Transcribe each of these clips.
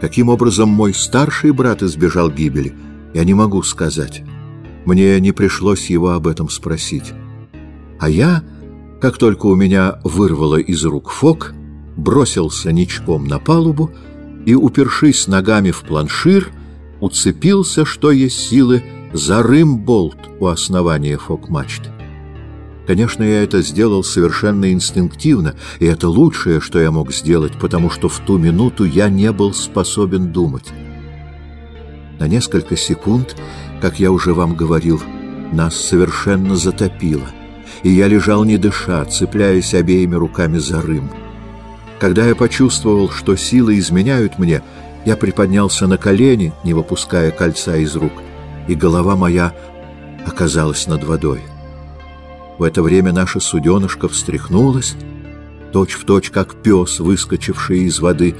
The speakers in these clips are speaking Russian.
Каким образом мой старший брат избежал гибели, я не могу сказать. Мне не пришлось его об этом спросить. А я, как только у меня вырвало из рук фок, бросился ничком на палубу и, упершись ногами в планшир, уцепился, что есть силы, за рым-болт у основания фок-мачты. Конечно, я это сделал совершенно инстинктивно, и это лучшее, что я мог сделать, потому что в ту минуту я не был способен думать. На несколько секунд, как я уже вам говорил, нас совершенно затопило, и я лежал не дыша, цепляясь обеими руками за рым. Когда я почувствовал, что силы изменяют мне, я приподнялся на колени, не выпуская кольца из рук, и голова моя оказалась над водой. В это время наша суденышка встряхнулась, точь-в-точь, точь, как пес, выскочивший из воды,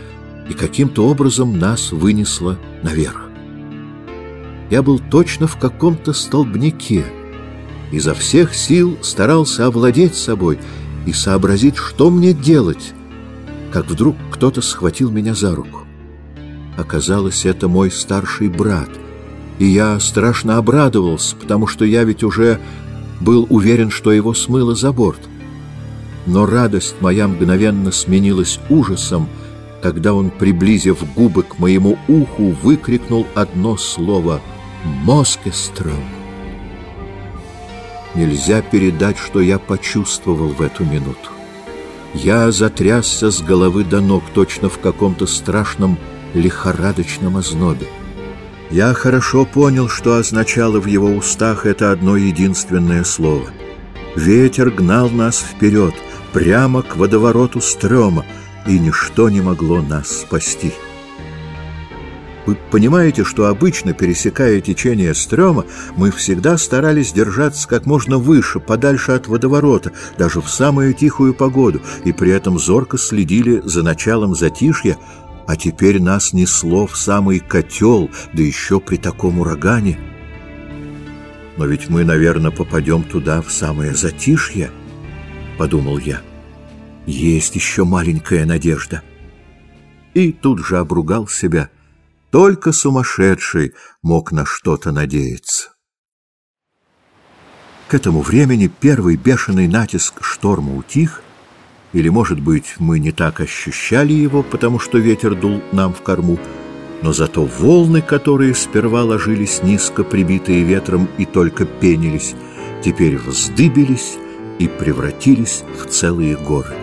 и каким-то образом нас вынесло наверх. Я был точно в каком-то столбнике. Изо всех сил старался овладеть собой и сообразить, что мне делать, как вдруг кто-то схватил меня за руку. Оказалось, это мой старший брат, и я страшно обрадовался, потому что я ведь уже был уверен, что его смыло за борт. Но радость моя мгновенно сменилась ужасом, когда он, приблизив губы к моему уху, выкрикнул одно слово «Москестром». Нельзя передать, что я почувствовал в эту минуту. Я затрясся с головы до ног, точно в каком-то страшном лихорадочном ознобе. Я хорошо понял, что означало в его устах это одно единственное слово. Ветер гнал нас вперед, прямо к водовороту стрёма, и ничто не могло нас спасти. Вы понимаете, что обычно, пересекая течение стрёма, мы всегда старались держаться как можно выше, подальше от водоворота, даже в самую тихую погоду, и при этом зорко следили за началом затишья, а теперь нас несло в самый котел, да еще при таком урагане. Но ведь мы, наверное, попадем туда в самое затишье, — подумал я. Есть еще маленькая надежда. И тут же обругал себя — только сумасшедший мог на что-то надеяться. К этому времени первый бешеный натиск шторма утих, или, может быть, мы не так ощущали его, потому что ветер дул нам в корму, но зато волны, которые сперва ложились низко, прибитые ветром, и только пенились, теперь вздыбились и превратились в целые горы.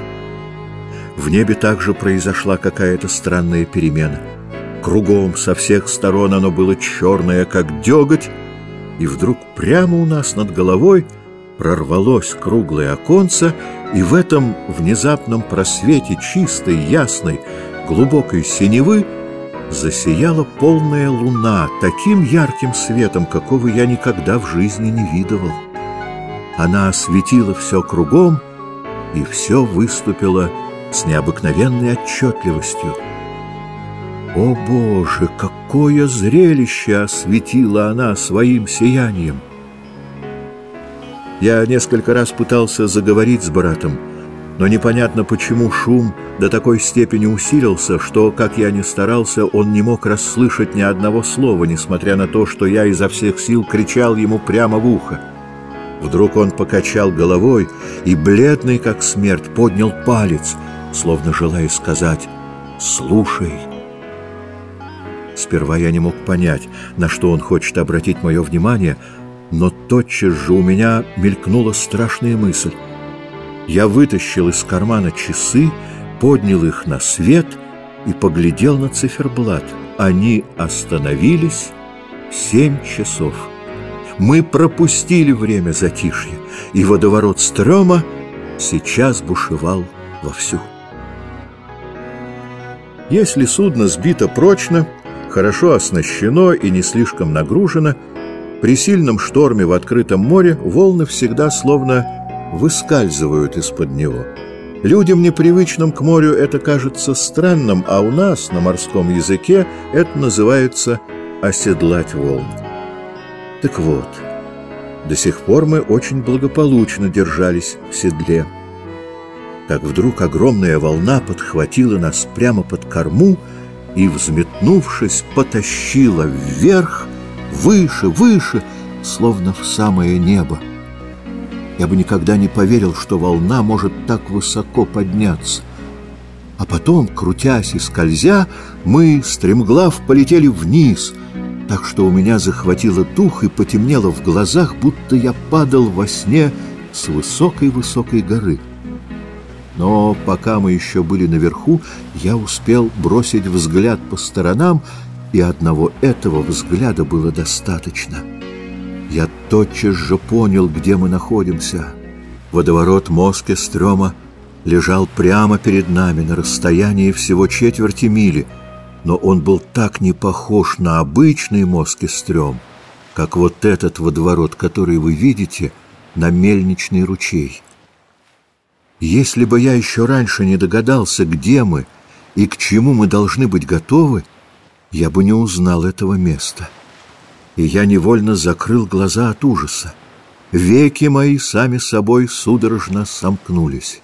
В небе также произошла какая-то странная перемена — Кругом со всех сторон оно было черное, как деготь, и вдруг прямо у нас над головой прорвалось круглое оконце, и в этом внезапном просвете чистой, ясной, глубокой синевы засияла полная луна таким ярким светом, какого я никогда в жизни не видывал. Она осветила все кругом, и все выступило с необыкновенной отчетливостью. О, Боже, какое зрелище осветила она своим сиянием! Я несколько раз пытался заговорить с братом, но непонятно почему шум до такой степени усилился, что, как я ни старался, он не мог расслышать ни одного слова, несмотря на то, что я изо всех сил кричал ему прямо в ухо. Вдруг он покачал головой и, бледный как смерть, поднял палец, словно желая сказать «Слушай». Сперва я не мог понять, на что он хочет обратить мое внимание, но тотчас же у меня мелькнула страшная мысль. Я вытащил из кармана часы, поднял их на свет и поглядел на циферблат. Они остановились семь часов. Мы пропустили время затишья, и водоворот стрёма сейчас бушевал вовсю. Если судно сбито прочно, хорошо оснащено и не слишком нагружено, при сильном шторме в открытом море волны всегда словно выскальзывают из-под него. Людям, непривычным к морю, это кажется странным, а у нас, на морском языке, это называется «оседлать волны». Так вот, до сих пор мы очень благополучно держались в седле. Как вдруг огромная волна подхватила нас прямо под корму, и, взметнувшись, потащила вверх, выше, выше, словно в самое небо. Я бы никогда не поверил, что волна может так высоко подняться. А потом, крутясь и скользя, мы, стремглав, полетели вниз, так что у меня захватило дух и потемнело в глазах, будто я падал во сне с высокой-высокой горы. Но пока мы еще были наверху, я успел бросить взгляд по сторонам, и одного этого взгляда было достаточно. Я тотчас же понял, где мы находимся. Водоворот Москестрёма лежал прямо перед нами на расстоянии всего четверти мили, но он был так не похож на обычный Москестрём, как вот этот водоворот, который вы видите, на мельничный ручей. Если бы я еще раньше не догадался, где мы и к чему мы должны быть готовы, я бы не узнал этого места. И я невольно закрыл глаза от ужаса. Веки мои сами собой судорожно сомкнулись.